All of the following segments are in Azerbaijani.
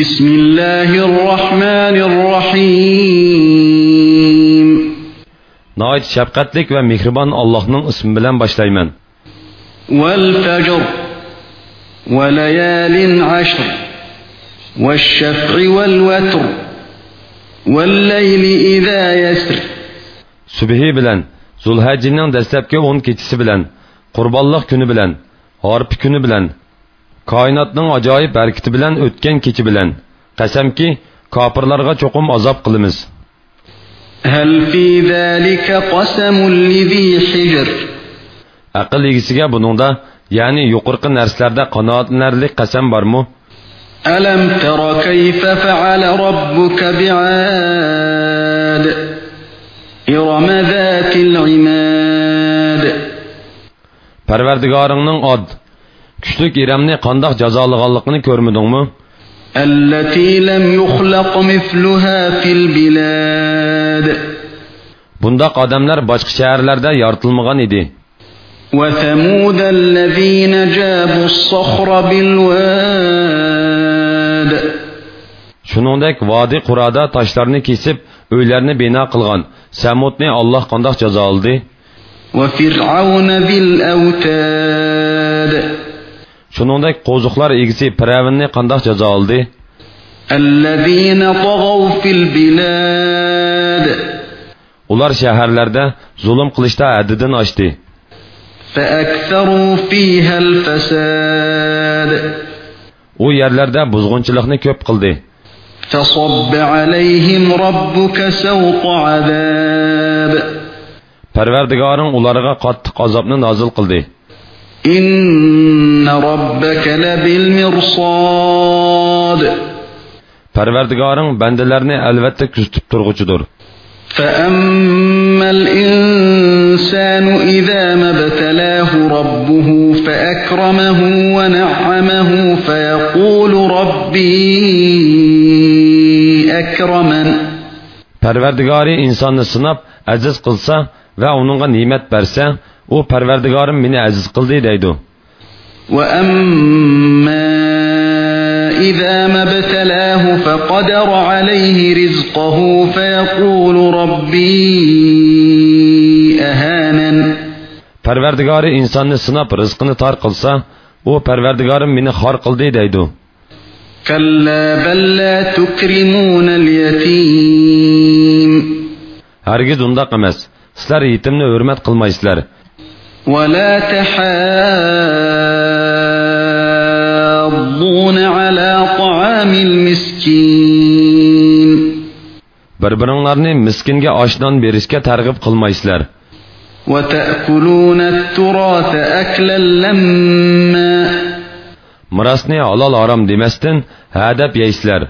بسم الله الرحمن الرحيم. نايت شبقتلك ومهربان الله نن اسم بلن باشلايمن والفجر وليال عشر والشفع والوتر والليل إذا يسر. سبهي بلن زلهجنن دستبكي 10 keçisi bilen, qurbanlıq günü bilen, هارب günü bilen, koinotning ajoyib harakati bilan o'tgan kecha bilan, qasamki, kofirlarga cho'qim azob qilamiz. هل في ذلك قسم لذي حجر Aql egisiga buningda, ya'ni yuqorqi narsalarda qanoatlanarlik qasam bormi? ألم تر كيف فعل ربك بعاد إرم ذات العماد Parvardigoringning od kuchlik iramni qandoq jazolaganligini ko'rmadingmi? التي لم يخلق مثلها في البلاد Bundaq odamlar boshqa shaharlarda yoritilmagan edi. وثمود الذين جابوا الصخر بالواد Shuningdek, vodi qurada toshlarni kesib, uylarni bino qilgan Samudni Alloh qandoq jazo oldi? وفرعون ذي الأوتاد shuningdek qo'ziqlar egisi piravinni qandoq jazo oldi? Ular shaharlarda zulm qilishda haddidan oshdi. U yerlarda buzg'unchilikni ko'p qildi. Parvardigoring ularga qattiq azobni nozil qildi. إن ربك لبالمرصاد Parvardigoring bandalarni albatta kuzatib turg'uchidir. فأما الإنسان إذا ما ابتلاه ربه فأكرمه ونعمه فيقول ربي أكرمن Parvardigori insonni sinab aziz qilsa va uningga ne'mat bersa, u Parvardigorim meni aziz qildi deydi. إذا ما ابتلاه فقدر عليه رزقه فيقول ربي أهانن Parvardigori insonni sinab rizqini tor qilsa, u Parvardigorim meni xor qildi deydi. كلا بل لا تكرمون اليتيم Hargiz undaq emas. Sizlar yetimni hurmat qilmaysizlar. ولا تحاضون على طعام المسكين. بربرنلارني مسكينге ашдан беришке тәргиб قلمايسلر وتأكلون التراث أكلا لما. مراسنى алал арам деместен әдәп яйсілер.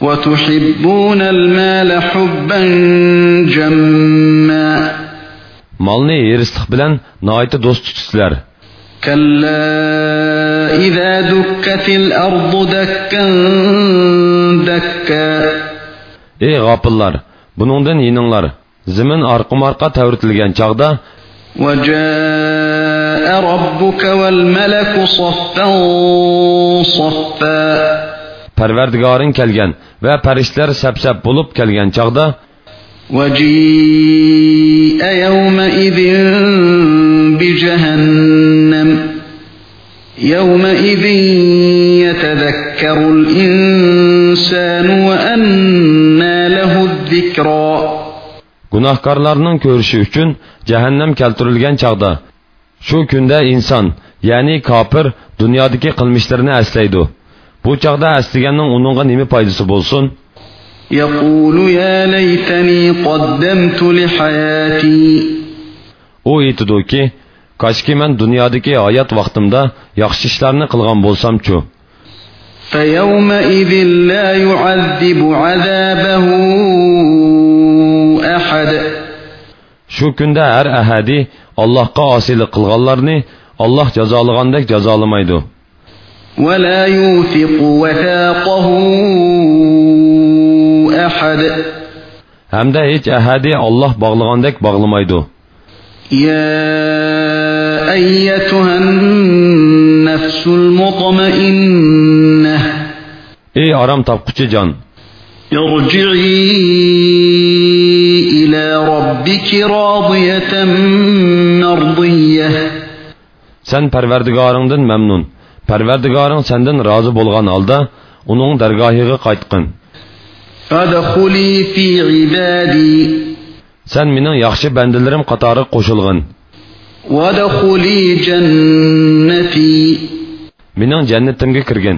وتحبون المال حبا جما. Molni erislik bilan noiti do'st tutisizlar. كلا إذا دكت الأرض دكا دكا Ey g'ofillar, buningdan yininglar. Zimin orqa-marqa tavritilgan chog'da وجاء ربك والملك صفا صفا Parvardigoring kelgan va farishtalar sap-sap bo'lib kelgan chog'da وجيء يومئذ بجهنم يومئذ يتذكر الإنسان وأنى له الذكرى gunohkorlarning ko'rishi uchun jahannam keltirilgan chog'da shu kunda inson ya'ni kofir dunyodagi qilmishlarini aslaydi bu chog'da aslaganning uningga nima foydasi bo'lsin يقول يا ليتني قدمت لحياتي u aytidiki koshki man dunyodagi hayot vaqtimda yaxshi ishlarni qilgan bo'lsamchu فيومئذ لا يعذب عذابه أحد shu kunda har ahadi allohga osiylik qilganlarni alloh jazolagandek jazolamaydi ولا يوثق وثاقه أحد hamda hech ahadi olloh bog'lagandek bog'lamaydi يا أيتها النفس المطمئنة ey aram topquchi jon ارجعي إلى ربك راضية مرضية sen parvardigoringdan mamnun parvardigoring sendan rozi bo'lgan holda uning dargohiga qaytqin فادخلي في عبادي sen mening yaxshi bandalarim qatori qo'shilg'in وادخلي جنتي mening jannatimga kirgin